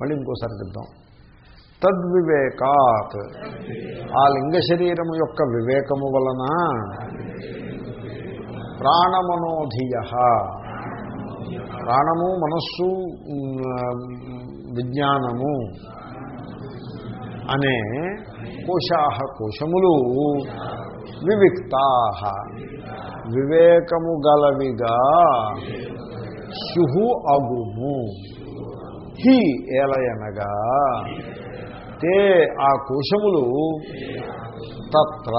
మళ్ళీ ఇంకోసారి చెప్దాం. తద్వివేకాత్. ఆ లింగ శరీరము యొక్క వివేకము వలన ప్రాణమనోధియ. ప్రాణము మనస్సు విజ్ఞానము అనే కోశాహ కోశములు వివిక్తా వివేకము గలవిగా శుహు అగుము. హి ఏలయనగా. తే ఆ కోశములు తత్ర.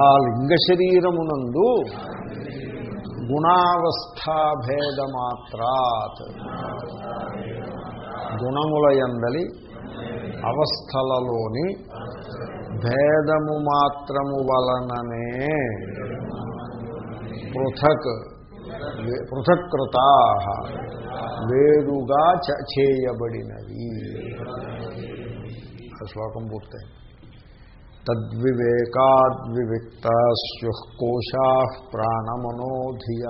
ఆ లింగ శరీరమునందు గుణావస్థాభేదమాత్రాత్. గుణములయందలి అవస్థలలోని భేదము మాత్రము వలననే పృథక్ పృథక్కృతా వేరుగా చ- చేయబడినవి ఆ శ్లోకం పూర్తయింది తద్వివేకాద్వివిక్త స్యుఃకోశా ప్రాణమనోధియ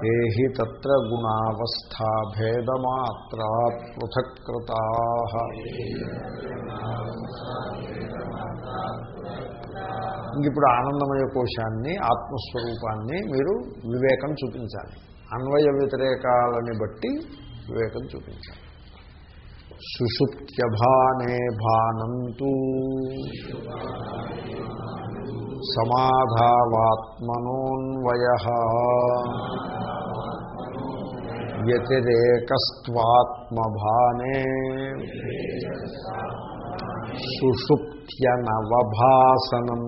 తే హి తత్ర గుణావస్థాభేదమాత్రాత్ పృథక్కృతా. ఇంకిప్పుడు ఆనందమయ కోశాన్ని ఆత్మస్వరూపాన్ని మీరు వివేకం చూపించాలి. అన్వయ వ్యతిరేకాలని బట్టి వివేకం చూపించాలి. సుషుప్త్యభానే భానంతు. సమాధావాత్మనోన్వయ వ్యతిరేకస్వాత్మభానే సుషుప్త్యనవభాసనం.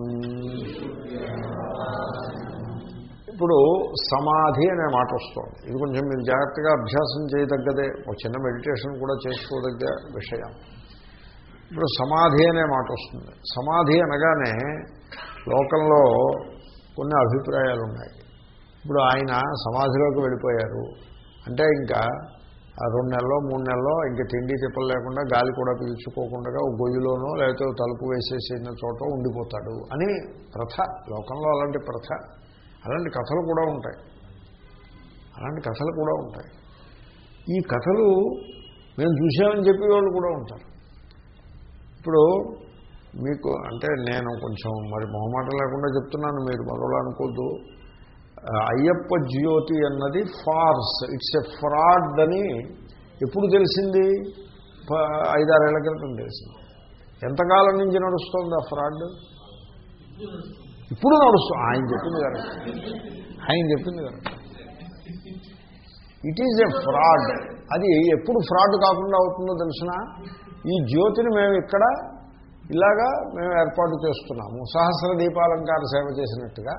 ఇప్పుడు సమాధి అనే మాట వస్తుంది. ఇది కొంచెం మీరు జాగ్రత్తగా అభ్యాసం చేయదగ్గదే. ఒక చిన్న మెడిటేషన్ కూడా చేసుకోదగ్గ విషయం. ఇప్పుడు సమాధి అనే మాట వస్తుంది. సమాధి అనగానే లోకంలో కొన్ని అభిప్రాయాలు ఉన్నాయి ఇప్పుడు ఆయన సమాధిలోకి వెళ్ళిపోయారు. అంటే ఇంకా ఆ రెండు నెలలో మూడు నెలలో ఇంకా తిండి తిప్పలు లేకుండా గాలి కూడా పీల్చుకోకుండా ఒక గొయ్యిలోనో లేకపోతే తలుపు వేసేసిన చోట ఉండిపోతాడు అని ప్రథ లోకంలో అలాంటి ప్రథ అలాంటి కథలు కూడా ఉంటాయి. అలాంటి కథలు కూడా ఉంటాయి. ఈ కథలు మేము చూసామని చెప్పేవాళ్ళు కూడా ఉంటారు. ఇప్పుడు మీకు అంటే నేను కొంచెం మరి మొహమాటం లేకుండా చెప్తున్నాను మీరు మరోలా అనుకోద్దు. అయ్యప్ప జ్యోతి అన్నది ఫార్స్ ఇట్స్ ఎ ఫ్రాడ్ అని ఎప్పుడు తెలిసింది? ఐదారేళ్ళ క్రితం తెలిసింది. ఎంతకాలం నుంచి నడుస్తుంది ఆ ఫ్రాడ్? ఇప్పుడు నడుస్తుంది ఆయన చెప్పింది కదా. ఆయన చెప్పింది కదా. ఇట్ ఈజ్ ఎ ఫ్రాడ్ అది ఎప్పుడు ఫ్రాడ్ కాకుండా అవుతుందో తెలిసిన ఈ జ్యోతిని మేము ఇక్కడ ఇలాగా మేము ఏర్పాటు చేస్తున్నాము. సహస్ర దీపాలంకార సేవ చేసినట్టుగా.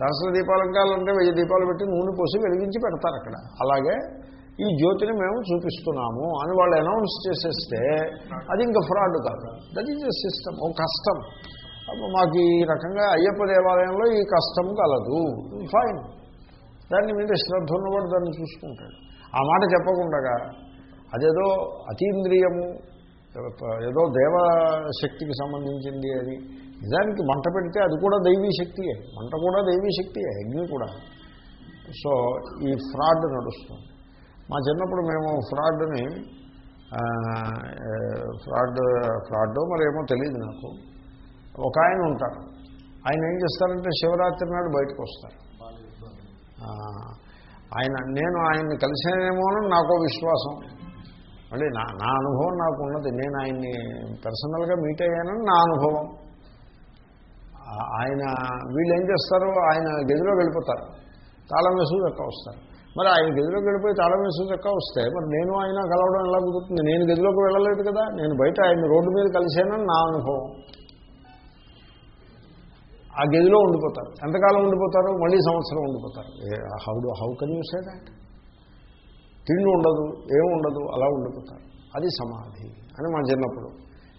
సహస్ర దీపాలంకారాలు అంటే వెయ్యి దీపాలు పెట్టి నూనె పోసి వెలిగించి పెడతారు అక్కడ. అలాగే ఈ జ్యోతిని మేము చూపిస్తున్నాము అని వాళ్ళు అనౌన్స్ చేసేస్తే అది ఇంకా ఫ్రాడ్ కాదు. దట్ ఈజ్ ఎ సిస్టమ్ ఓ కష్టం. మాకు ఈ రకంగా అయ్యప్ప దేవాలయంలో ఈ కష్టం కలదు. ఫైన్ దాన్ని మీద శ్రద్ధ ఉన్నవాడు దాన్ని చూసుకుంటాడు. ఆ మాట చెప్పకుండా అదేదో అతీంద్రియము ఏదో దేవశక్తికి సంబంధించింది అది. నిజానికి మంట పెడితే అది కూడా దైవీ శక్తియే. మంట కూడా దైవీ శక్తియే అగ్ని కూడా. సో ఈ ఫ్రాడ్ నడుస్తుంది. మా చిన్నప్పుడు మేము ఫ్రాడ్ని ఫ్రాడ్ ఫ్రాడ్ మరేమో తెలియదు నాకు. ఒక ఆయన ఉంటారు. ఆయన ఏం చేస్తారంటే శివరాత్రి నాడు బయటకు వస్తారు. ఆయన నేను ఆయన్ని కలిసానేమో అని నాకో విశ్వాసం. అంటే నా నా అనుభవం నాకు ఉన్నది. నేను ఆయన్ని పర్సనల్గా మీట్ అయ్యానని నా అనుభవం. ఆయన వీళ్ళు ఏం చేస్తారు ఆయన గదిలో వెళ్ళిపోతారు. తాళం వేసు చక్క వస్తారు. మరి ఆయన గదిలోకి వెళ్ళిపోయి తాళం వేసు చక్క వస్తే మరి నేను ఆయన కలవడం ఎలా కుదురుతుంది? నేను గదిలోకి వెళ్ళలేదు కదా. నేను బయట ఆయన రోడ్డు మీద కలిసానని నా అనుభవం. ఆ గదిలో ఉండిపోతారు. ఎంతకాలం ఉండిపోతారు? మళ్ళీ సంవత్సరం ఉండిపోతారు. How do how can you say that తిండి ఉండదు ఏం ఉండదు అలా ఉండిపోతారు. అది సమాధి అని మా చిన్నప్పుడు.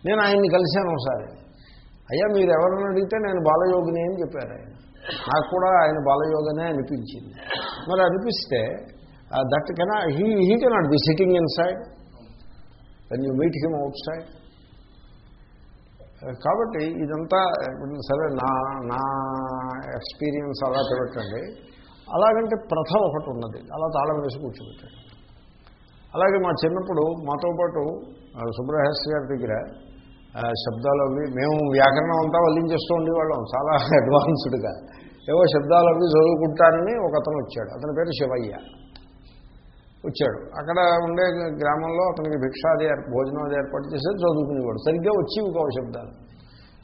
నేను ఆయన్ని కలిశాను ఒకసారి. అయ్యా మీరు ఎవరిని అడిగితే నేను బాలయోగిని అని చెప్పారు ఆయన. నాకు కూడా ఆయన బాలయోగనే అనిపించింది. మరి అనిపిస్తే that can he he cannot be sitting inside and you meet him outside కాబట్టి ఇదంతా సరే నా నా ఎక్స్పీరియన్స్ అలా పెట్టండి అలాగంటే ప్రథ ఒకటి ఉన్నది. అలా తాళం వేసి కూర్చోబెట్టాడు. అలాగే మా చిన్నప్పుడు మాతో పాటు ఆ, గారి దగ్గర శబ్దాలు అవి మేము వ్యాకరణం అంతా వల్లించేస్తూ ఉండేవాళ్ళం చాలా అడ్వాన్స్డ్గా. ఏవో శబ్దాలు అవి చదువుకుంటానని ఒక అతను వచ్చాడు అతని పేరు శివయ్య. వచ్చాడు. అక్కడ ఉండే గ్రామంలో అతనికి భిక్షాది ఏర్- భోజనం అది ఏర్పాటు చేసేది చదువుకునేవాడు. సరిగ్గా వచ్చేవి కావు శబ్దాలు.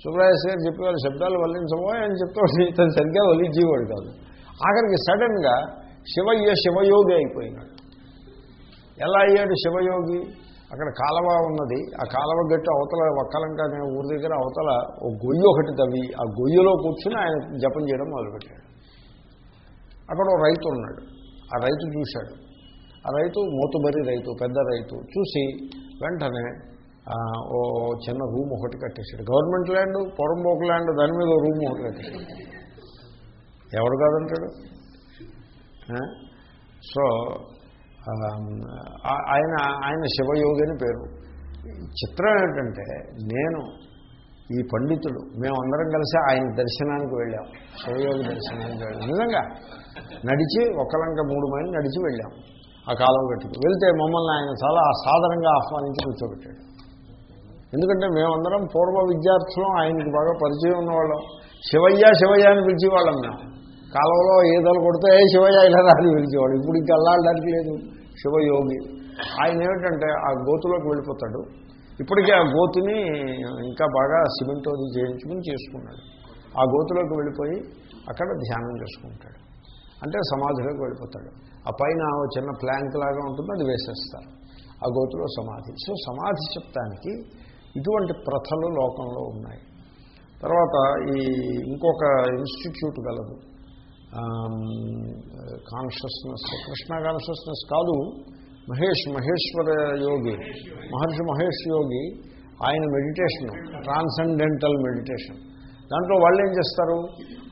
సుబ్రహ్మణ్య గారు చెప్పేవాళ్ళు శబ్దాలు వల్లించబో అని చెప్తే ఇతను సరిగ్గా వల్లించేవాడు కాదు. ఆఖరికి సడన్గా శివయ్య శివయోగి అయిపోయినాడు. ఎలా అయ్యాడు శివయోగి? అక్కడ కాలవ ఉన్నది. ఆ కాలవ గట్టు అవతల వక్కలంక ఊరి దగ్గర అవతల ఓ గొయ్యి ఒకటి తవ్వి ఆ గొయ్యిలో కూర్చుని ఆయన జపం చేయడం మొదలుపెట్టాడు. అక్కడ ఓ రైతు ఉన్నాడు. ఆ రైతు చూశాడు. ఆ రైతు మోతుబరి రైతు పెద్ద రైతు చూసి వెంటనే ఓ చిన్న రూమ్ ఒకటి కట్టేశాడు. గవర్నమెంట్ ల్యాండ్ పొరంబోకు ల్యాండ్ దాని మీద రూమ్ ఒకటి కట్టేశాడు. ఎవడు కాదంటాడు? సో ఆయన ఆయన శివయోగి అని పేరు. చిత్రం ఏంటంటే నేను ఈ పండితుడు మేమందరం కలిసి ఆయన దర్శనానికి వెళ్ళాం. శివయోగి దర్శనానికి వెళ్ళాం. నిజంగా నడిచి ఒకలంక మూడు మైళ్ళు నడిచి వెళ్ళాం. ఆ కాలం గట్టుకు. వెళ్తే మమ్మల్ని ఆయన చాలా సాధారణంగా ఆహ్వానించి కూర్చోబెట్టాడు. ఎందుకంటే మేమందరం పూర్వ విద్యార్థులం ఆయనకి బాగా పరిచయం ఉన్నవాళ్ళం. శివయ్య శివయ్య అని పిలిచేవాళ్ళం మేము. కాలంలో ఈదలు కొడితే "ఏ శివయ్య ఇలా రాని పిలిచేవాడు. ఇప్పుడు ఇంకా అల్లాడడానికి లేదు. శివయోగి. ఆయన ఏమిటంటే ఆ గోతులోకి వెళ్ళిపోతాడు. ఇప్పటికే ఆ గోతుని ఇంకా బాగా సిమెంట్ అది చేయించుకుని చేసుకున్నాడు. ఆ గోతులోకి వెళ్ళిపోయి అక్కడ ధ్యానం చేసుకుంటాడు. అంటే సమాధిలోకి వెళ్ళిపోతాడు. ఆ పైన చిన్న ప్లాంక్ లాగా ఉంటుంది అది వేసేస్తారు. ఆ గోతులో సమాధి. సో సమాధి చెప్తానికి ఇటువంటి ప్రథలు లోకంలో ఉన్నాయి. తర్వాత ఈ ఇంకొక ఇన్స్టిట్యూట్ గలదు. కాన్షియస్నెస్ కృష్ణ కాన్షియస్నెస్ కాదు. మహేష్ మహేశ్వర యోగి. మహర్షి మహేష్ యోగి ఆయన మెడిటేషన్ ట్రాన్సెండెంటల్ మెడిటేషన్ దాంట్లో వాళ్ళు ఏం చేస్తారు?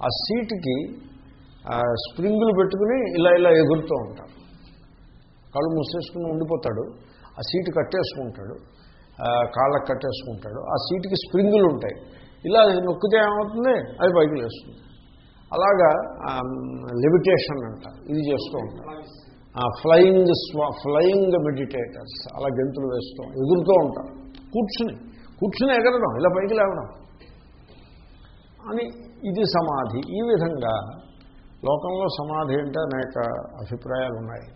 ఆ సీటుకి స్ప్రింగులు పెట్టుకుని ఇలా ఇలా ఎగురుతూ ఉంటారు. కళ్ళు మూసేసుకుని ఉండిపోతాడు. ఆ సీటు కట్టేసుకుంటాడు. కాళ్ళకు కట్టేసుకుంటాడు. ఆ సీటుకి స్ప్రింగులు ఉంటాయి. ఇలా నొక్కితే ఏమవుతుంది? అది పైకి లేస్తుంది. అలాగా లెవిటేషన్ అంట ఇది చేస్తూ ఉంటారు. ఫ్లయింగ్ స్వ ఫ్లయింగ్ మెడిటేటర్స్ అలా గెంతులు వేస్తూ ఎగురుతూ ఉంటారు. కూర్చుని కూర్చుని ఎగరడం ఇలా పైకి లేవడం. అని ఇది సమాధి. ఈ విధంగా లోకంలో సమాధి అంటే అనేక అభిప్రాయాలు ఉన్నాయి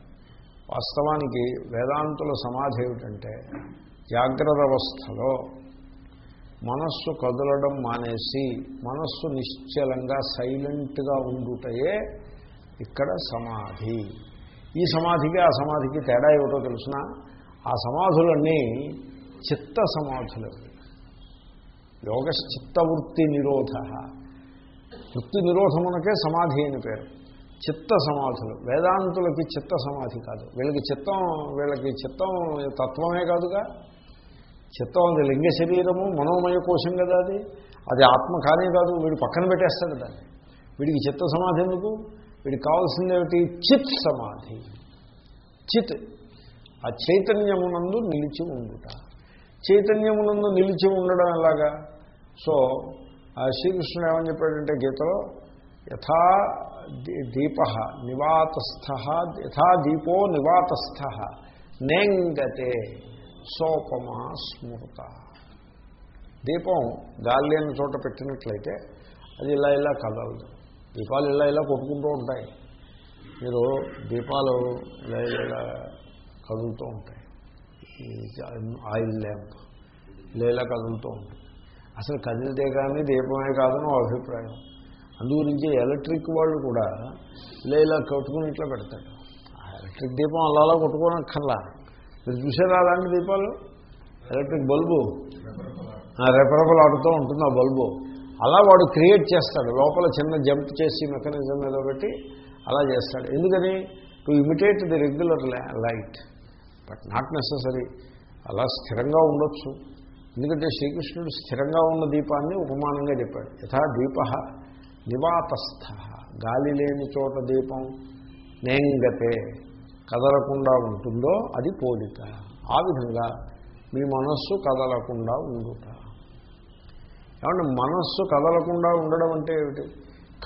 వాస్తవానికి వేదాంతుల సమాధి ఏమిటంటే జాగ్రత్త అవస్థలో మనస్సు కదలడం మానేసి మనస్సు నిశ్చలంగా సైలెంట్గా ఉండుటయే ఇక్కడ సమాధి. ఈ సమాధికి ఆ సమాధికి తేడా ఏమిటో తెలిసిన? ఆ సమాధులన్నీ చిత్త సమాధులు. యోగ చిత్తవృత్తి నిరోధ. వృత్తి నిరోధమునకే సమాధి అని పేరు. చిత్త సమాధులు. వేదాంతులకి చిత్త సమాధి కాదు. వీళ్ళకి చిత్తం వీళ్ళకి చిత్తం తత్వమే కాదుగా? చిత్తం అది లింగ శరీరము మనోమయ కోశం కదా అది. అది ఆత్మ కానే కాదు వీడు పక్కన పెట్టేస్తాడు దాన్ని. వీడికి చిత్త సమాధి ఎందుకు? వీడికి కావాల్సింది ఏమిటి? చిత్ సమాధి. చిత్. ఆ చైతన్యమునందు నిలిచి ఉండుట. చైతన్యమునందు నిలిచి ఉండడం ఎలాగా? సో ఆ శ్రీకృష్ణుడు ఏమని చెప్పాడంటే గీతలో యథా దీప నివాతస్థ యథా దీపో నివాతస్థ నేంగతే. సోపమా స్మృత. దీపం గాలి లేని చోట పెట్టినట్లయితే అది ఇలా ఇలా కదలదు. దీపాలు ఇలా ఇలా కొట్టుకుంటూ ఉంటాయి. మీరు దీపాలు ఇలా ఇలా ఇలా కదులుతూ ఉంటాయి. ఆయిల్ ల్యాంప్ ఇలా ఇలా కదులుతూ ఉంటాయి. అసలు కదిలితే కానీ దీపమే కాదని అభిప్రాయం. అందుగురించి ఎలక్ట్రిక్ వాళ్ళు కూడా ఇలా ఇలా కొట్టుకుని ఇట్లా పెడతాడు ఆ ఎలక్ట్రిక్ దీపం అలా అలా కొట్టుకోనక్కర్లా. మీరు చూసారా అలాంటి దీపాలు? Electric bulb. రెపరెపలు ఆడుతూ ఉంటుంది ఆ బల్బు. అలా వాడు క్రియేట్ చేస్తాడు. లోపల చిన్న జంప్ చేసి మెకానిజం ఏదో పెట్టి అలా చేస్తాడు. ఎందుకని? To imitate the regular light. But not necessary. అలా స్థిరంగా ఉండొచ్చు. ఎందుకంటే శ్రీకృష్ణుడు స్థిరంగా ఉన్న దీపాన్ని ఉపమానంగా చెప్పాడు. యథా దీప నివాతస్థ. గాలి లేని చోట దీపం నేంగతే. కదలకుండా ఉంటుందో అది పోలిక. ఆ విధంగా మీ మనస్సు కదలకుండా ఉండుట. ఏమంటే మనస్సు కదలకుండా ఉండడం అంటే ఏమిటి?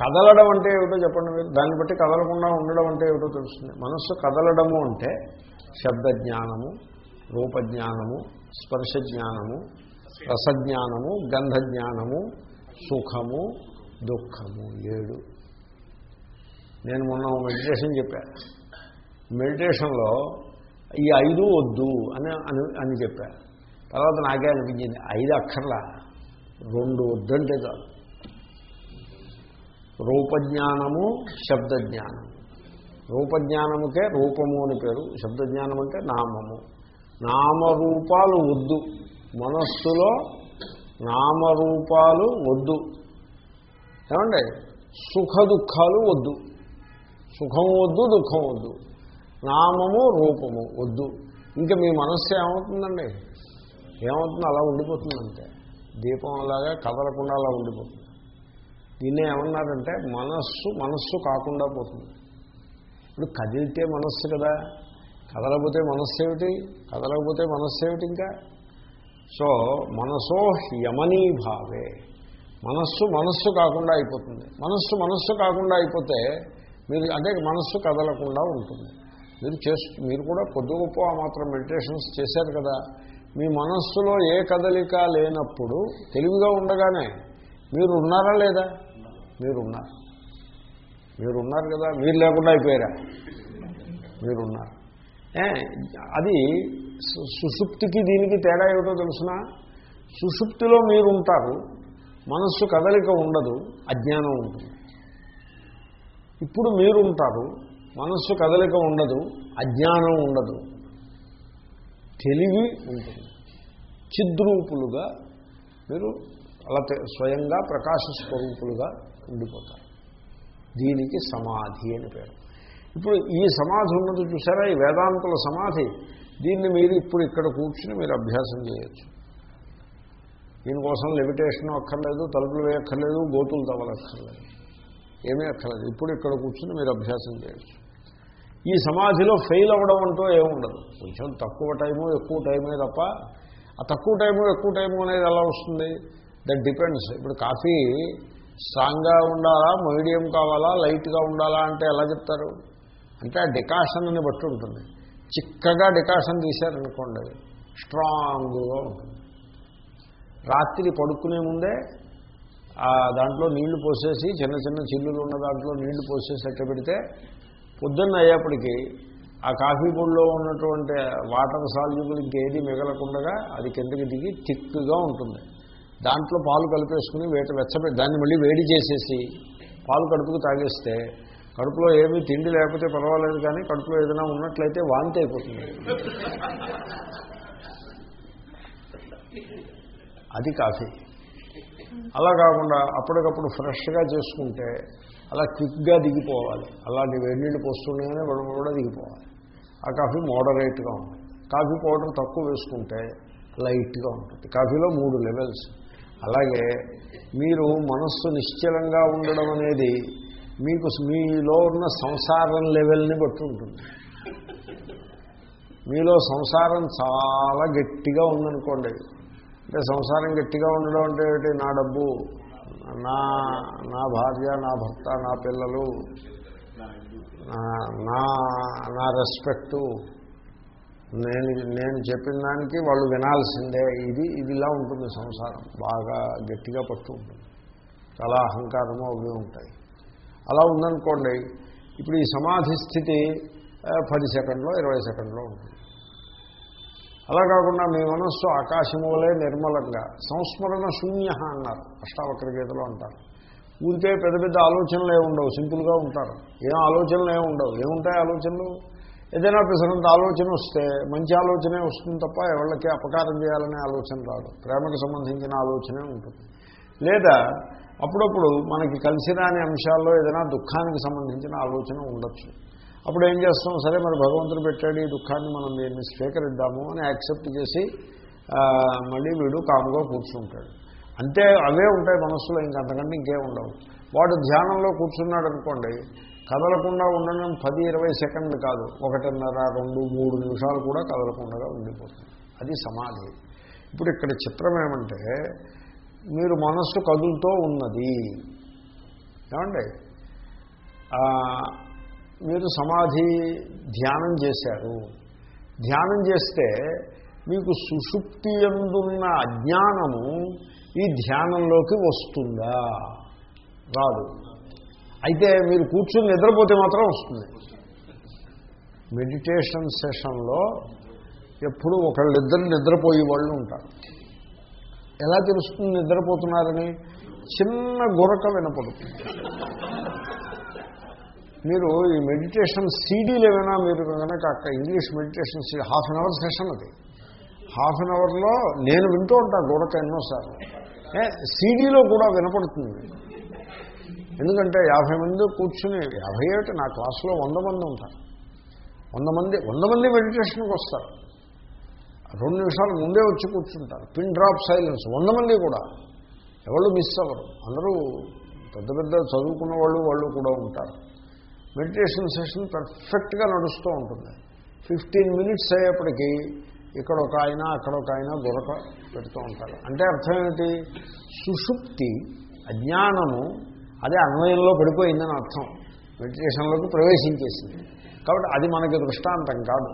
కదలడం అంటే ఏమిటో చెప్పండి మీరు. దాన్ని బట్టి కదలకుండా ఉండడం అంటే ఏమిటో తెలుస్తుంది. మనస్సు కదలడము అంటే శబ్దజ్ఞానము రూపజ్ఞానము స్పర్శ జ్ఞానము రసజ్ఞానము గంధజ్ఞానము సుఖము దుఃఖము ఏడు. నేను మొన్న మెడిటేషన్ చెప్పాను మెడిటేషన్లో ఈ ఐదు వద్దు అని అని అని చెప్పారు తర్వాత నాకే అనిపించింది ఐదు అక్కర్లా? రెండు వద్దంటే చాలు రూపజ్ఞానము శబ్దజ్ఞానము. రూపజ్ఞానముకే రూపము అని పేరు శబ్దజ్ఞానం అంటే నామము. నామరూపాలు వద్దు. మనస్సులో నామరూపాలు వద్దు. ఏమండి? సుఖ దుఃఖాలు వద్దు. సుఖం వద్దు దుఃఖం వద్దు. నామము రూపము వద్దు. ఇంకా మీ మనస్సు ఏమవుతుందండి? ఏమవుతుందో? అలా ఉండిపోతుందంటే. దీపం అలాగా కదలకుండా అలా ఉండిపోతుంది. దీన్ని ఏమన్నారంటే మనస్సు మనస్సు కాకుండా పోతుంది. ఇప్పుడు కదిలితే మనస్సు కదా. కదలకపోతే మనస్సు ఏమిటి? కదలకపోతే మనస్సు ఏమిటి ఇంకా? సో మనసో యమనీ భావే. మనస్సు మనస్సు కాకుండా అయిపోతుంది. మనస్సు మనస్సు కాకుండా అయిపోతే మీరు అంటే మనస్సు కదలకుండా ఉంటుంది. మీరు చేస్తూ మీరు కూడా కొద్ది గొప్ప ఆ మాత్రం మెడిటేషన్స్ చేశారు కదా. మీ మనస్సులో ఏ కదలిక లేనప్పుడు తెలివిగా ఉండగానే మీరు ఉన్నారా లేదా? మీరున్నారు. మీరున్నారు కదా మీరు లేకుండా అయిపోయారా? మీరున్నారు. అది సుషుప్తికి దీనికి తేడా ఏమిటో తెలుసిన? సుషుప్తిలో మీరు ఉంటారు మనస్సు కదలిక ఉండదు అజ్ఞానం ఉంటుంది. ఇప్పుడు మీరు ఉంటారు మనస్సు కదలిక ఉండదు అజ్ఞానం ఉండదు. తెలివి ఉంటుంది. చిద్రూపులుగా మీరు అలా స్వయంగా ప్రకాశ స్వరూపులుగా ఉండిపోతారు. దీనికి సమాధి అని పేరు. ఇప్పుడు ఈ సమాధి ఉన్నది చూసారా? ఈ వేదాంతుల సమాధి. దీన్ని మీరు ఇప్పుడు ఇక్కడ కూర్చుని మీరు అభ్యాసం చేయొచ్చు. దీనికోసం లెవిటేషన్ అక్కర్లేదు తలుపులు వేయక్కర్లేదు గోతులు తవ్వలక్కర్లేదు. ఏమీ అక్కర్లేదు. ఇప్పుడు ఇక్కడ కూర్చుని మీరు అభ్యాసం చేయొచ్చు. ఈ సమాధిలో ఫెయిల్ అవ్వడం అంటూ ఏముండదు కొంచెం తక్కువ టైము ఎక్కువ టైమే తప్ప ఆ తక్కువ టైము ఎక్కువ టైము అనేది ఎలా వస్తుంది? దట్ డిపెండ్స్ ఇప్పుడు కాఫీ స్ట్రాంగ్గా ఉండాలా? మీడియం కావాలా? లైట్గా ఉండాలా అంటే ఎలా చెప్తారు? అంటే ఆ డికాషన్ని బట్టి ఉంటుంది. చిక్కగా డికాషన్ తీశారనుకోండి స్ట్రాంగ్గా ఉంటుంది. రాత్రి పడుకునే ముందే ఆ దాంట్లో నీళ్ళు పోసేసి చిన్న చిన్న చిల్లులు ఉన్న దాంట్లో నీళ్ళు పోసేసి ఎట్ట పెడితే పొద్దున్న అయ్యేప్పటికీ ఆ కాఫీ పొడిలో ఉన్నటువంటి వాటర్ సాల్యుబుల్ ఇంకేది మిగలకుండా అది కిందకి దిగి థిక్గా ఉంటుంది. దాంట్లో పాలు కలిపేసుకుని వేట వెచ్చబెట్టి దాన్ని మళ్ళీ వేడి చేసేసి పాలు కడుపుకు తాగేస్తే కడుపులో ఏమీ తిండి లేకపోతే పర్వాలేదు కానీ కడుపులో ఏదైనా ఉన్నట్లయితే వాంతి అయిపోతుంది. అది కాఫీ. అలా కాకుండా అప్పటికప్పుడు ఫ్రెష్గా చేసుకుంటే అలా క్విక్గా దిగిపోవాలి. అలాంటి వేడినీళ్ళు పోస్తుండగానే మనం కూడా దిగిపోవాలి. ఆ కాఫీ మోడరేట్గా ఉంటుంది. కాఫీ పౌడర్ తక్కువ వేసుకుంటే లైట్గా ఉంటుంది. కాఫీలో మూడు లెవెల్స్. అలాగే మీరు మనస్సు నిశ్చలంగా ఉండడం అనేది మీకు మీలో ఉన్న సంసారం లెవెల్ని బట్టి ఉంటుంది. మీలో సంసారం చాలా గట్టిగా ఉందనుకోండి. అంటే సంసారం గట్టిగా ఉండడం అంటే నా డబ్బు నా నా భార్య నా భర్త నా పిల్లలు నా- నా నా రెస్పెక్టు నేను నేను చెప్పిన దానికి వాళ్ళు వినాల్సిందే. ఇది ఇదిలా ఉంటుంది సంసారం. బాగా గట్టిగా పట్టు ఉంటుంది. చాలా అహంకారము అవి ఉంటాయి. అలా ఉందనుకోండి ఇప్పుడు ఈ సమాధి స్థితి పది సెకండ్లో ఇరవై సెకండ్లో ఉంటుంది. అలా కాకుండా మీ మనస్సు ఆకాశము వలె నిర్మలంగా సంస్మరణ శూన్య అన్నారు. అష్టావక్ర గీతలో అంటారు. ఊరికే పెద్ద పెద్ద ఆలోచనలు ఏమి ఉండవు సింపుల్గా ఉంటారు. ఏం ఆలోచనలు ఏమి ఉండవు. ఏముంటాయి ఆలోచనలు? ఏదైనా ప్రసరంత ఆలోచన వస్తే మంచి ఆలోచనే వస్తుంది తప్ప ఎవరికి అపకారం చేయాలనే ఆలోచన రాదు. ప్రేమకు సంబంధించిన ఆలోచనే ఉంటుంది. లేదా అప్పుడప్పుడు మనకి కలిసి రాని అంశాల్లో ఏదైనా దుఃఖానికి సంబంధించిన ఆలోచన ఉండొచ్చు. అప్పుడు ఏం చేస్తాం? సరే మరి భగవంతుడు పెట్టాడు ఈ దుఃఖాన్ని మనం దీన్ని స్వీకరిద్దాము అని యాక్సెప్ట్ చేసి మళ్ళీ వీడు కాముగా కూర్చుంటాడు. అంతే అవే ఉంటాయి మనస్సులో ఇంకంతకంటే ఇంకేం ఉండవు. వాడు ధ్యానంలో కూర్చున్నాడు అనుకోండి కదలకుండా ఉండడం పది ఇరవై సెకండ్లు కాదు. ఒకటిన్నర రెండు మూడు నిమిషాలు కూడా కదలకుండా ఉండిపోతుంది. అది సమాధి. ఇప్పుడు ఇక్కడ చిత్రం ఏమంటే మీరు మనస్సు కదులుతో ఉన్నది. ఏమండి? మీరు సమాధి ధ్యానం చేశారు. ధ్యానం చేస్తే మీకు సుషుప్తి ఎందున్న అజ్ఞానము ఈ ధ్యానంలోకి వస్తుందా? రాదు. అయితే మీరు కూర్చుని నిద్రపోతే మాత్రం వస్తుంది. మెడిటేషన్ సెషన్లో ఎప్పుడు ఒకళ్ళిద్దరు నిద్రపోయే వాళ్ళు ఉంటారు. ఎలా తెలుస్తుంది నిద్రపోతున్నారని? చిన్న గురక వినపడుతుంది. మీరు ఈ మెడిటేషన్ సీడీలు ఏమైనా మీరు కనుక అక్కడ English meditation CD half an hour session అది. హాఫ్ అన్ అవర్లో నేను వింటూ ఉంటాను గోడక ఎన్నోసార్లు. ఏ సీడీలో కూడా వినపడుతుంది. ఎందుకంటే యాభై మంది కూర్చుని యాభై ఏమిటి? నా క్లాసులో వంద మంది ఉంటారు. వంద మంది వంద మంది మెడిటేషన్కి వస్తారు. రెండు నిమిషాలు ముందే వచ్చి కూర్చుంటారు. పిన్ డ్రాప్ సైలెన్స్ వంద మంది కూడా. ఎవరు మిస్ అవ్వరు. అందరూ పెద్ద పెద్ద చదువుకున్న వాళ్ళు వాళ్ళు కూడా ఉంటారు. మెడిటేషన్ సెషన్ పర్ఫెక్ట్గా నడుస్తూ ఉంటుంది. ఫిఫ్టీన్ మినిట్స్ అయ్యేప్పటికీ ఇక్కడ ఒక ఆయన అక్కడ ఒక ఆయన దొరక పెడుతూ ఉంటారు. అంటే అర్థం ఏమిటి? సుషుప్తి అజ్ఞానము అదే అన్వయంలో పడిపోయిందని అర్థం. మెడిటేషన్లోకి ప్రవేశించేసింది. కాబట్టి అది మనకి దృష్టాంతం కాదు.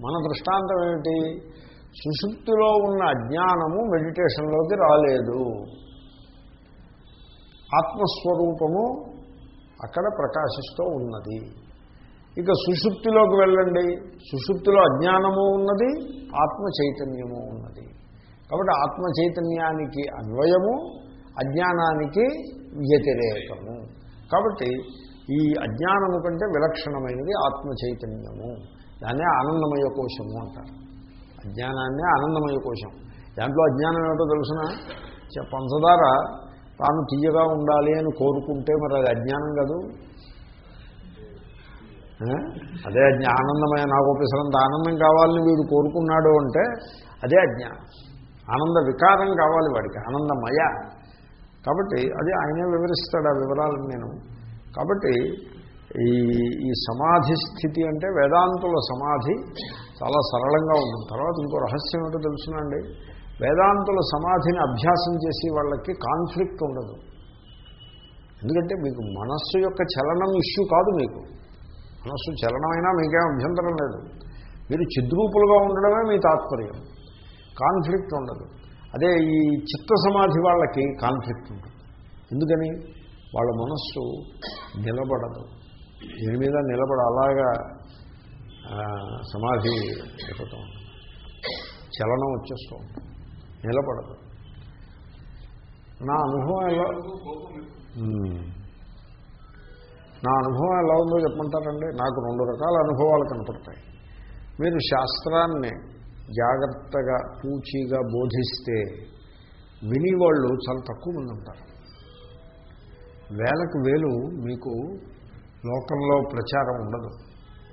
మన దృష్టాంతం ఏమిటి? సుషుప్తిలో ఉన్న అజ్ఞానము మెడిటేషన్లోకి రాలేదు. ఆత్మస్వరూపము అక్కడ ప్రకాశిస్తూ ఉన్నది. ఇక సుషుప్తిలోకి వెళ్ళండి. సుషుప్తిలో అజ్ఞానము ఉన్నది ఆత్మ చైతన్యము ఉన్నది. కాబట్టి ఆత్మ చైతన్యానికి అన్వయము అజ్ఞానానికి వ్యతిరేకము. కాబట్టి ఈ అజ్ఞానము కంటే విలక్షణమైనది ఆత్మ చైతన్యము దాన్నే ఆనందమయ కోశము అంటారు. అజ్ఞానాన్నే ఆనందమయ కోశం. దాంట్లో అజ్ఞానం ఏమిటో తెలుసిన? పంచదార తాను తీయగా ఉండాలి అని కోరుకుంటే మరి అది అజ్ఞానం కాదు? అదే ఆనందమయ నాకు పిసరంత ఆనందం కావాలని వీడు కోరుకున్నాడు అంటే అదే అజ్ఞానం ఆనంద వికారం కావాలి వాడికి ఆనందమయ. కాబట్టి అది ఆయనే వివరిస్తాడు ఆ వివరాలను నేను. కాబట్టి ఈ ఈ సమాధి స్థితి అంటే వేదాంతుల సమాధి చాలా సరళంగా ఉంటుంది. తర్వాత ఇంకో రహస్యం ఏంటో తెలుసునండి. వేదాంతుల సమాధిని అభ్యాసం చేసి వాళ్ళకి కాన్ఫ్లిక్ట్ ఉండదు. ఎందుకంటే మీకు మనస్సు యొక్క చలనం ఇష్యూ కాదు మీకు. మనస్సు చలనమైనా మీకేం అభ్యంతరం లేదు. మీరు చిద్రూపులుగా ఉండడమే మీ తాత్పర్యం. కాన్ఫ్లిక్ట్ ఉండదు. అదే ఈ చిత్త సమాధి వాళ్ళకి కాన్ఫ్లిక్ట్ ఉంటుంది ఎందుకని? వాళ్ళ మనస్సు నిలబడదు. దీని మీద నిలబడ అలాగా సమాధి అయిపోతూ ఉంటుంది. చలనం వచ్చేస్తూ ఉంటుంది. నిలబడదు. నా అనుభవం ఎలా నా అనుభవం ఎలా ఉందో చెప్పమంటారండి? నాకు రెండు రకాల అనుభవాలు కనపడతాయి. మీరు శాస్త్రాన్ని జాగ్రత్తగా పూచీగా బోధిస్తే వినివాళ్ళు చాలా తక్కువ మంది ఉంటారు. వేలకు వేలు మీకు లోకంలో ప్రచారం ఉండదు.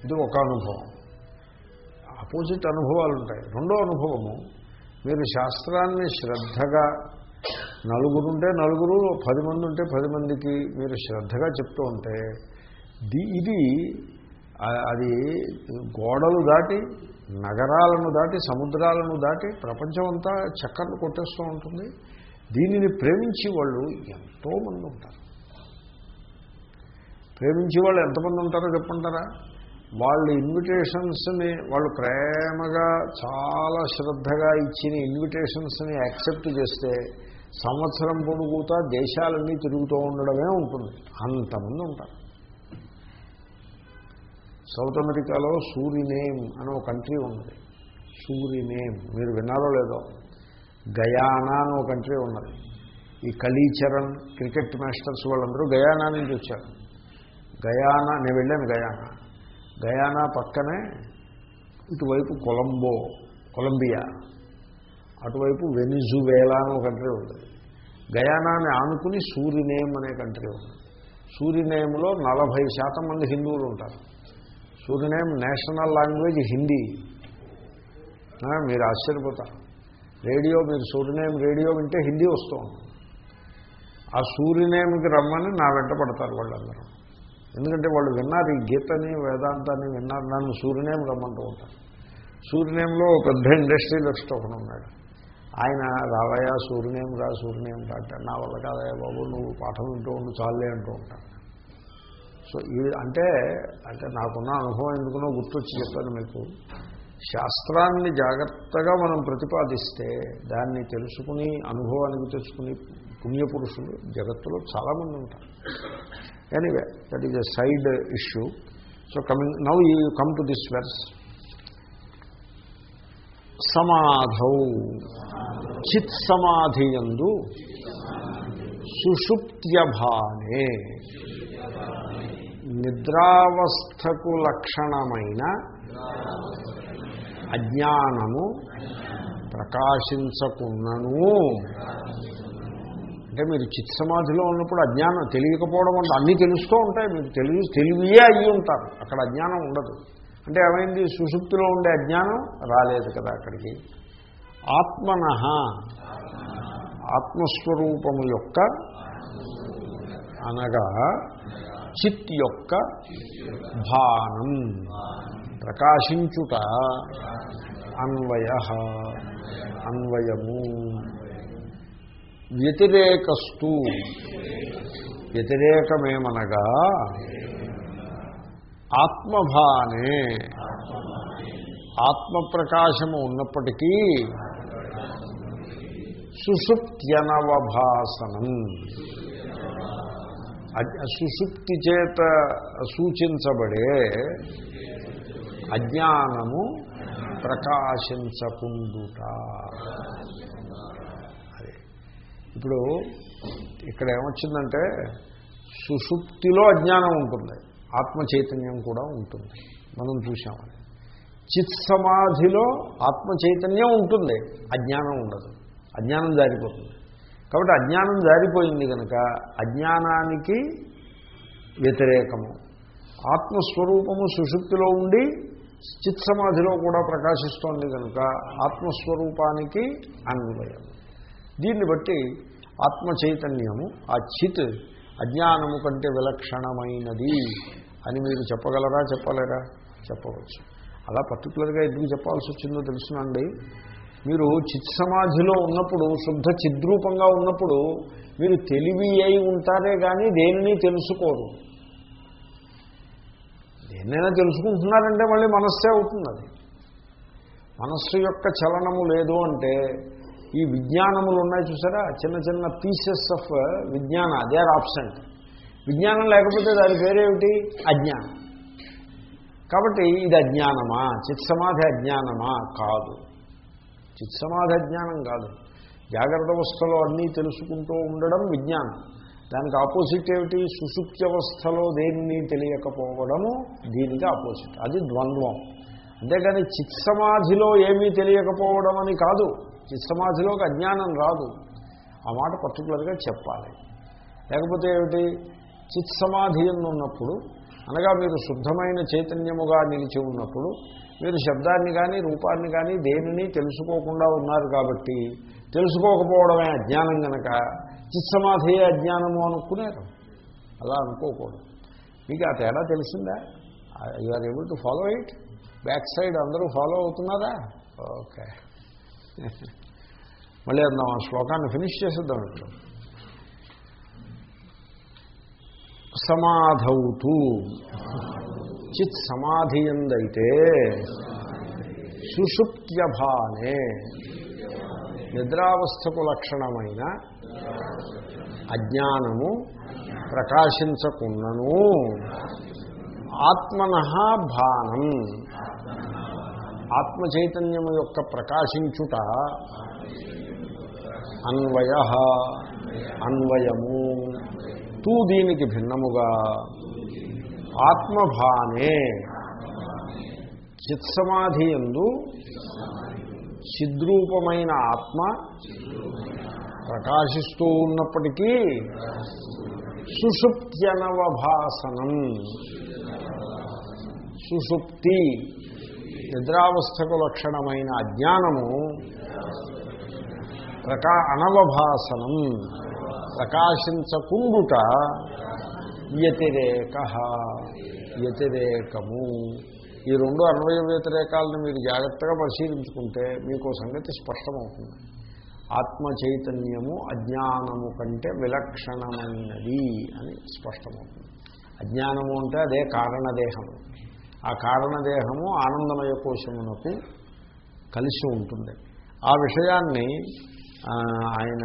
ఇది ఒక అనుభవం. ఆపోజిట్ అనుభవాలు ఉంటాయి. రెండో అనుభవము మీరు శాస్త్రాన్ని శ్రద్ధగా నలుగురు ఉంటే నలుగురు పది మంది ఉంటే పది మందికి మీరు శ్రద్ధగా చెప్తూ ఉంటే ఇది అది గోడలు దాటి నగరాలను దాటి సముద్రాలను దాటి ప్రపంచం అంతా చక్కర్లు కొట్టేస్తూ ఉంటుంది. దీనిని ప్రేమించి వాళ్ళు ఎంతోమంది ఉంటారు. ప్రేమించే వాళ్ళు ఎంతమంది ఉంటారో చెప్పుంటారా? వాళ్ళ ఇన్విటేషన్స్ని వాళ్ళు ప్రేమగా చాలా శ్రద్ధగా ఇచ్చిన ఇన్విటేషన్స్ని యాక్సెప్ట్ చేస్తే సంవత్సరం పొడుగుతా దేశాలన్నీ తిరుగుతూ ఉండడమే ఉంటుంది. అంతమంది ఉంటారు. సౌత్ అమెరికాలో సూరినేమ్ అనే ఒక కంట్రీ ఉన్నది. సూరినేమ్ మీరు విన్నారో లేదో? గయానా అని ఒక కంట్రీ ఉన్నది. ఈ కలీచరణ్ క్రికెట్ మాస్టర్స్ వాళ్ళందరూ గయానా నుంచి వచ్చారు. గయానా నేను వెళ్ళాను గయానా. గయానా పక్కనే ఇటువైపు కొలంబో కొలంబియా. అటువైపు వెనిజువేలా అని ఒక కంట్రీ ఉంది. గయానాని ఆనుకుని సూరినేమ్ అనే కంట్రీ ఉంది. సూరినేమ్లో నలభై శాతం మంది హిందువులు ఉంటారు. Suriname national language Hindi. మీరు ఆశ్చర్యపోతారు. రేడియో మీరు సూరినేమ్ రేడియో వింటే హిందీ వస్తూ ఉంటుంది ఆ సూర్యనేమికి రమ్మని నా వెంట పడతారు వాళ్ళందరూ. ఎందుకంటే వాళ్ళు విన్నారు ఈ గీతని వేదాంతాన్ని విన్నారు. నన్ను సూర్యనేం రమ్మంటూ ఉంటారు. సూర్యనేంలో ఒక పెద్ద ఇండస్ట్రియలిస్ట్ ఒకడు ఉన్నాడు. ఆయన రావయ్యా సూర్యనేం రా సూర్యనేం రా అంటే నా వల్ల కాదయ్యా బాబు నువ్వు పాఠం వింటూ ఉండు చాలే అంటూ ఉంటాను సో ఇది అంటే అంటే నాకున్న అనుభవం ఎందుకునో గుర్తొచ్చి చెప్పాను మీకు. శాస్త్రాన్ని జాగ్రత్తగా మనం ప్రతిపాదిస్తే దాన్ని తెలుసుకుని అనుభవానికి తెచ్చుకుని పుణ్యపురుషులు జగత్తులో చాలామంది ఉంటారు. Anyway that is a side issue so coming now you come to this verse సమాధౌ చిత్ సమాధియందు సుషుప్త్యభానే నిద్రావస్థకు లక్షణమైన అజ్ఞానము ప్రకాశించకున్నను అంటే మీరు చిత్సమాధిలో ఉన్నప్పుడు అజ్ఞానం తెలియకపోవడం అంటే అన్నీ తెలుస్తూ ఉంటాయి. మీకు తెలివి తెలివియే అయ్యి ఉంటారు. అక్కడ అజ్ఞానం ఉండదు. అంటే ఏమైంది? సుషుప్తిలో ఉండే అజ్ఞానం రాలేదు కదా అక్కడికి. ఆత్మన ఆత్మస్వరూపము యొక్క అనగా చిత్ యొక్క భానం. ప్రకాశించుట అన్వయ అన్వయము. వ్యతిరేకస్తు. వ్యతిరేకమేమనగా ఆత్మభానే ఆత్మప్రకాశము ఉన్నప్పటికీ సుషుప్త్యనవభాసనం. సుషుప్తి చేత సూచించబడే అజ్ఞానము ప్రకాశించకుండుట. ఇప్పుడు ఇక్కడ ఏమొచ్చిందంటే సుషుప్తిలో అజ్ఞానం ఉంటుంది ఆత్మ చైతన్యం కూడా ఉంటుంది. మనం చూసామని చిత్ సమాధిలో ఆత్మ చైతన్యం ఉంటుంది అజ్ఞానం ఉండదు అజ్ఞానం జారిపోతుంది. కాబట్టి అజ్ఞానం జారిపోయింది కనుక అజ్ఞానానికి వ్యతిరేకము. ఆత్మస్వరూపము సుషుప్తిలో ఉండి చిత్ సమాధిలో కూడా ప్రకాశిస్తోంది కనుక ఆత్మస్వరూపానికి అన్వయం. దీన్ని బట్టి ఆత్మ చైతన్యము ఆ చిత్ అజ్ఞానము కంటే విలక్షణమైనది అని మీరు చెప్పగలరా చెప్పలేరా? చెప్పవచ్చు. అలా పర్టికులర్గా ఎందుకు చెప్పాల్సి వచ్చిందో తెలుసునండి. మీరు చిత్ సమాధిలో ఉన్నప్పుడు శుద్ధ చిద్రూపంగా ఉన్నప్పుడు మీరు తెలివి అయి ఉంటారే కానీ దేనిని తెలుసుకోరు. దేన్నైనా తెలుసుకుంటున్నారంటే మళ్ళీ మనస్సే అవుతుంది అది మనస్సు యొక్క చలనము లేదు అంటే ఈ విజ్ఞానములు ఉన్నాయి చూసారా? చిన్న చిన్న పీసెస్ ఆఫ్ విజ్ఞాన దే ఆర్ ఆబ్సెంట్ విజ్ఞానం లేకపోతే దాని పేరేమిటి? అజ్ఞానం. కాబట్టి ఇది అజ్ఞానమా? చిత్సమాధి అజ్ఞానమా? కాదు. చిత్సమాధి అజ్ఞానం కాదు. జాగ్రత్త అవస్థలో అన్నీ తెలుసుకుంటూ ఉండడం విజ్ఞానం. దానికి ఆపోజిట్ ఏమిటి? సుషుప్త్యవస్థలో దేన్ని తెలియకపోవడము దీనికి ఆపోజిట్ అది ద్వంద్వం. అంతేగాని చిత్సమాధిలో ఏమీ తెలియకపోవడం అని కాదు. చిత్సమాధిలోకి అజ్ఞానం రాదు. ఆ మాట పర్టికులర్గా చెప్పాలి. లేకపోతే ఏమిటి? చిత్సమాధి ఉన్నప్పుడు అనగా మీరు శుద్ధమైన చైతన్యముగా నిలిచి ఉన్నప్పుడు మీరు శబ్దాన్ని కానీ రూపాన్ని కానీ దేనిని తెలుసుకోకుండా ఉన్నారు కాబట్టి తెలుసుకోకపోవడమే అజ్ఞానం కనుక చిత్సమాధియే అజ్ఞానము అనుకునేరు. అలా అనుకోకూడదు. మీకు ఆ తేడా తెలిసిందా? You are able to follow it? Back side అందరూ ఫాలో అవుతున్నారా? ఓకే. మళ్ళీ అందాం ఆ శ్లోకాన్ని ఫినిష్ చేసేద్దాం ఇప్పుడు. సమాధౌతూ. చిత్ సమాధి ఎందైతే సుషుప్త్యభానే నిద్రావస్థకు లక్షణమైన అజ్ఞానము ప్రకాశించకున్నను. ఆత్మన భానం. ఆత్మ చైతన్యం యొక్క ప్రకాశించుట అన్వయ అన్వయము. తూ దీనికి భిన్నముగా. ఆత్మభానే చిత్సమాధి ఎందు చిద్రూపమైన ఆత్మ ప్రకాశిస్తూ ఉన్నప్పటికీ సుషుప్త్యనవభాసనం. సుషుప్తి నిద్రావస్థకు లక్షణమైన అజ్ఞానము ప్రకా అనవభాసనం ప్రకాశించకుండుట వ్యతిరేక వ్యతిరేకము. ఈ రెండు అన్వయ వ్యతిరేకాలను మీరు జాగ్రత్తగా పరిశీలించుకుంటే మీకు సంగతి స్పష్టమవుతుంది. ఆత్మ చైతన్యము అజ్ఞానము కంటే విలక్షణమైనది అని స్పష్టమవుతుంది. అజ్ఞానము అంటే అదే కారణదేహము. ఆ కారణదేహము ఆనందమయ కోశమునకు కలిసి ఉంటుంది. ఆ విషయాన్ని ఆయన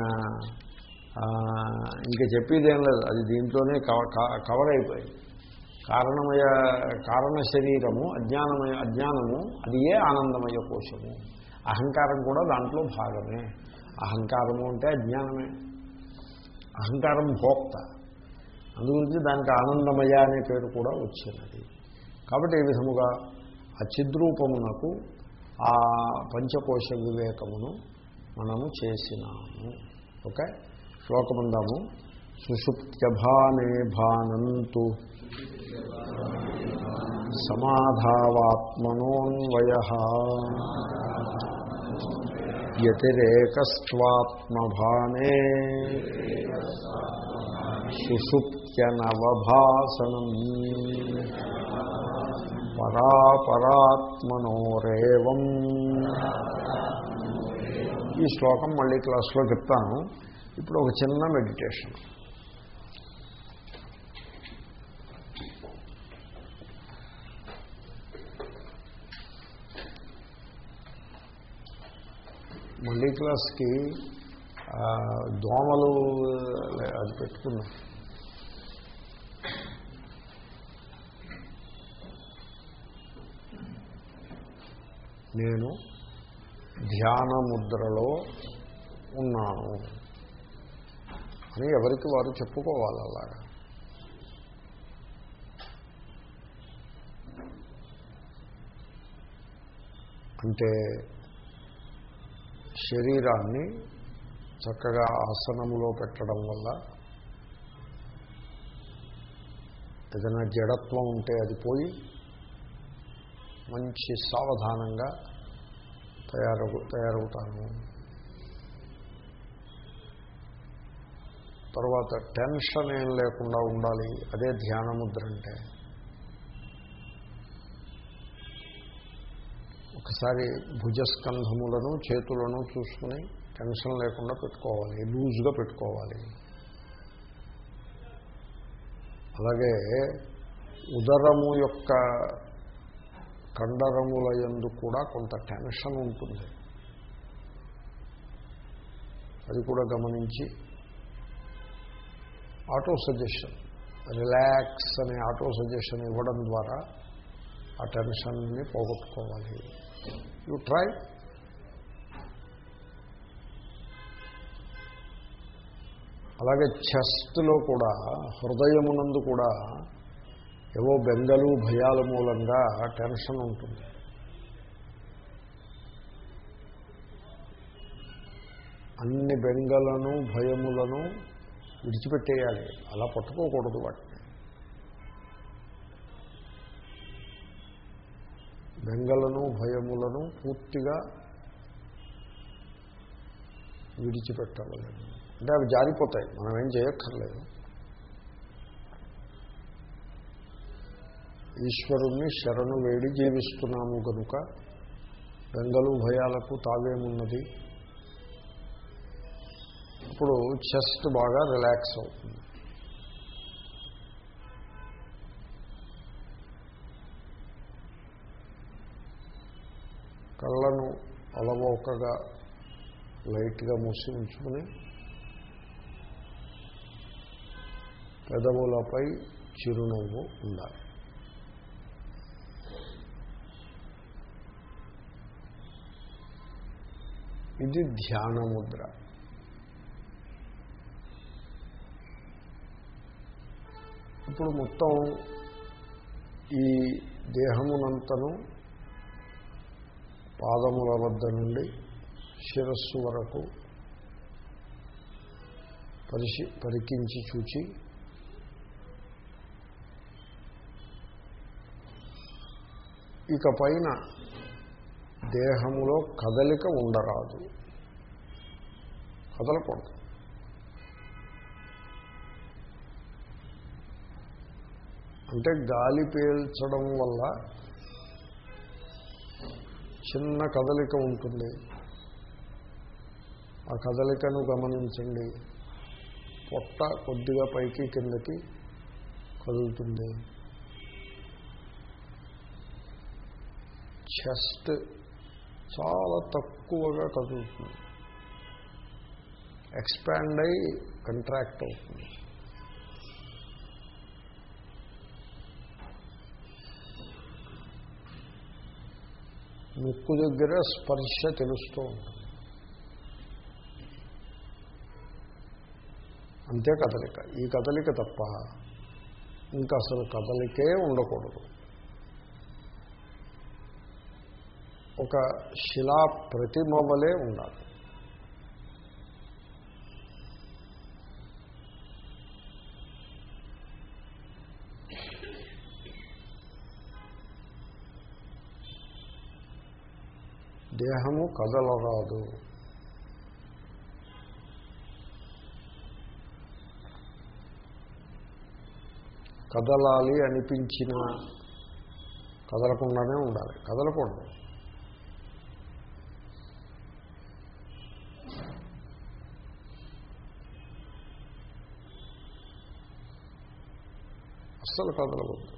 ఇంకా చెప్పేదేం లేదు. అది దీంట్లోనే కవ- కవర్ అయిపోయింది. కారణమయ కారణ శరీరము అజ్ఞానమయ అజ్ఞానము అది ఏ ఆనందమయ కోశము? అహంకారం కూడా దాంట్లో భాగమే. అహంకారము అంటే అజ్ఞానమే. అహంకారం భోక్త. అందుగురించి దానికి ఆనందమయ అనే పేరు కూడా వచ్చినది. కాబట్టి ఈ విధముగా ఆ చిద్రూపమునకు ఆ పంచకోశ వివేకమును మనము చేసినాము. ఓకే? శ్లోకమందాము. సుషుప్త్యభానే భానంతు సమాధావాత్మనోన్వయ వ్యతిరేకస్వాత్మభానే సుషుప్త్యనవభాసనం. పరాపరాత్మనోరేవం ఈ శ్లోకం మళ్ళీ క్లాస్లో చెప్తాను. ఇప్పుడు ఒక చిన్న మెడిటేషన్ మళ్ళీ క్లాస్కి దోమలు అది పెట్టుకున్నాం. నేను ధ్యాన ముద్రలో ఉన్నాను అని ఎవరికి వారు చెప్పుకోవాలి అలాగా? అంటే శరీరాన్ని చక్కగా ఆసనములో పెట్టడం వల్ల ఏదైనా జడత్వం ఉంటే అది పోయి మంచి సావధానంగా తయారవు తయారవుతాను. తర్వాత టెన్షన్ ఏం లేకుండా ఉండాలి. అదే ధ్యానముద్ర అంటే. ఒకసారి భుజస్కంధములను చేతులను చూసుకుని టెన్షన్ లేకుండా పెట్టుకోవాలి. లూజ్గా పెట్టుకోవాలి. అలాగే ఉదరము యొక్క కండరముల యందు కూడా కొంత టెన్షన్ ఉంటుంది. అది కూడా గమనించి ఆటో సజెషన్ రిలాక్స్ అనే ఆటో సజెషన్ ఇవ్వడం ద్వారా ఆ టెన్షన్ని పోగొట్టుకోవాలి. You try. అలాగే చెస్ట్లో కూడా హృదయమునందు కూడా ఏవో బెంగలు భయాల మూలంగా టెన్షన్ ఉంటుంది. అన్ని బెంగలను భయములను విడిచిపెట్టేయాలి. అలా పట్టుకోకూడదు వాటిని. బెంగలను భయములను పూర్తిగా విడిచిపెట్టవలేదు అంటే అవి జారిపోతాయి. మనం ఏం చేయక్కర్లేదు. ఈశ్వరుణ్ణి శరణు వేడి జీవిస్తున్నాము కనుక గంగలు భయాలకు తావేమున్నది? ఇప్పుడు చెస్ట్ బాగా రిలాక్స్ అవుతుంది. కళ్ళను అలవోకగా లైట్గా మూసి ఉంచుకుని పెదవులపై చిరునవ్వు ఉండాలి. ఇది ధ్యానముద్ర. ఇప్పుడు మొత్తం ఈ దేహమునంతను పాదముల వద్ద నుండి శిరస్సు వరకు పరిశీ పరికించి చూచి ఇక పైన దేహములో కదలిక ఉండరాదు. కదలకూడదు. అంటే గాలి పీల్చడం వల్ల చిన్న కదలిక ఉంటుంది. ఆ కదలికను గమనించండి. పొట్ట కొద్దిగా పైకి కిందకి కదులుతుంది. చెస్ట్ చాలా తక్కువగా కదులుతుంది ఎక్స్పాండ్ అయి కంట్రాక్ట్ అవుతుంది. ముక్కు దగ్గర స్పర్శ తెలుస్తూ ఉంటుంది. అంతే కదలిక. ఈ కదలిక తప్ప ఇంకా అసలు కదలికే ఉండకూడదు. ఒక శిలా ప్రతిమ వలె ఉండాలి. దేహము కదలరాదు. కదలాలి అనిపించిన కదలకుండానే ఉండాలి. కదలకూడదు. అస్సలు కదలవద్దు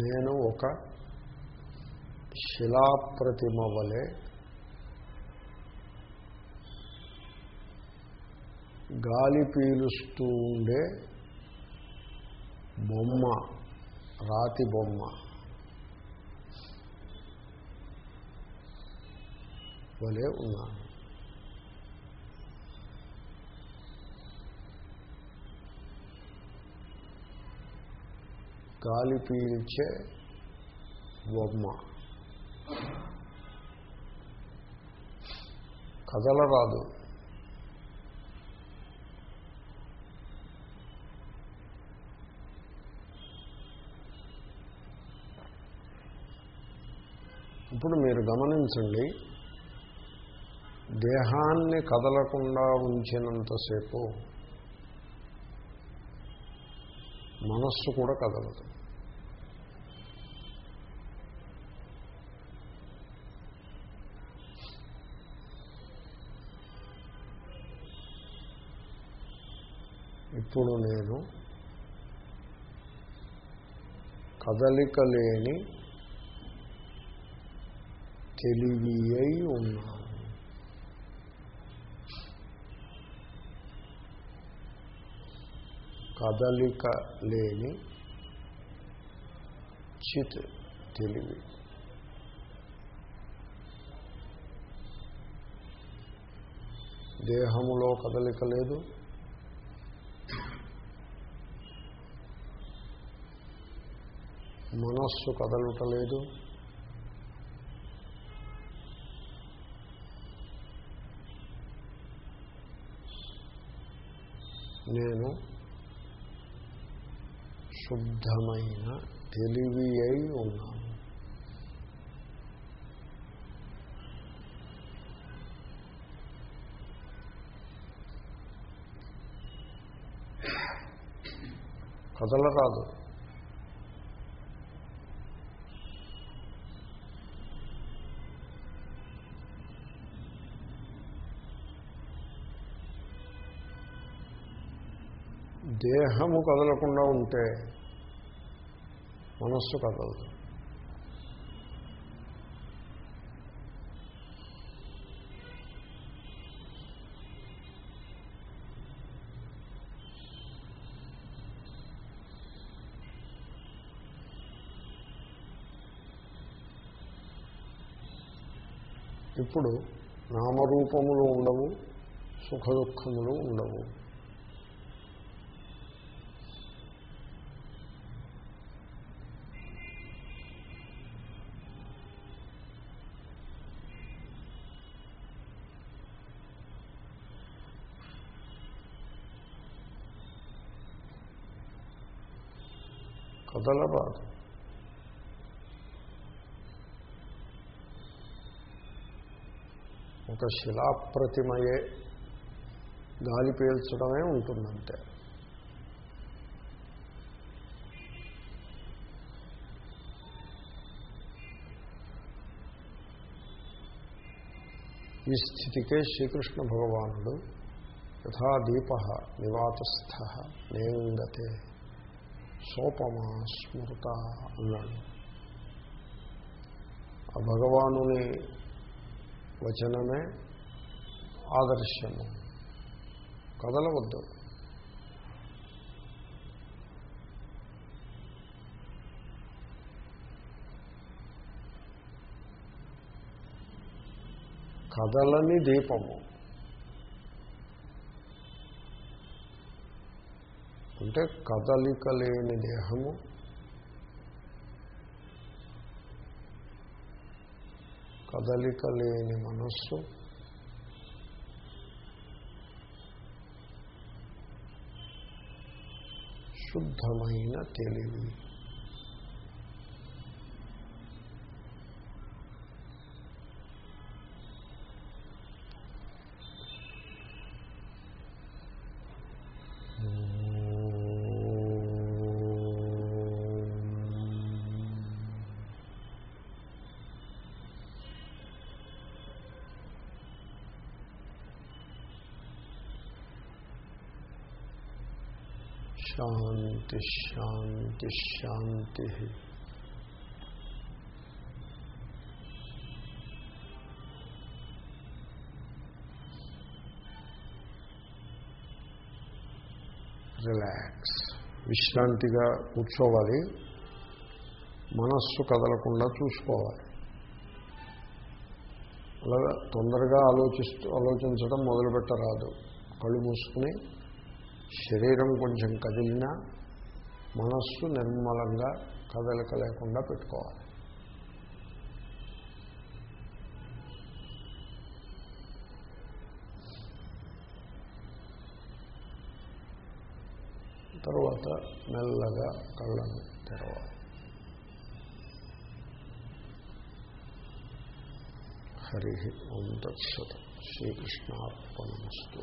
నేను ఒక శిలాప్రతిమ వలె గాలి పీలుస్తూ ఉండే బొమ్మ రాతి బొమ్మ వలె ఉన్నాను. గాలి పీల్చే బొమ్మ. కదలరాదు. ఇప్పుడు మీరు గమనించండి దేహాన్ని కదలకుండా ఉంచినంతసేపు మనస్సు కూడా కదలదు. ఇప్పుడు నేను కదలిక లేని తెలివి అయి ఉన్నాను. కదలిక లేని చిత్ తెలివి. దేహములో కదలిక లేదు. మనస్సు కదలటలేదు నేను శుద్ధమైన తెలివి అయి ఉన్నాను కదలరాదు దేహము కదలకుండా ఉంటే మనస్సు కదలదు. ఇప్పుడు నామరూపములు ఉండవు సుఖ దుఃఖములు ఉండవు. అంతలా బాధ ఒక శిలాప్రతిమయే గాలి పీల్చడమే ఉంటుందంటే ఈ స్థితికే శ్రీకృష్ణ భగవానుడు యథా దీప నివాతస్థ నేంగతే సోపమా స్మృత అన్నాడు. ఆ భగవానుని వచనమే ఆదర్శము. కదలవద్దు. కదలని దీపము. అంటే కదలిక లేని దేహము. కదలిక లేని మనస్సు. శుద్ధమైన తెలివి. శాంతి శాంతి శాంతి రిలాక్స్ విశ్రాంతిగా కూర్చోవాలి. మనస్సు కదలకుండా చూసుకోవాలి. అలాగా తొందరగా ఆలోచిస్తూ ఆలోచించడం మొదలుపెట్టరాదు. కళ్ళు మూసుకుని శరీరం కొంచెం కదిలినా మనస్సు నిర్మలంగా కదలిక లేకుండా పెట్టుకోవాలి. తర్వాత మెల్లగా కళ్ళను తెరవాలి. హరి ఓం తత్సత్. శ్రీకృష్ణార్పణమస్తు.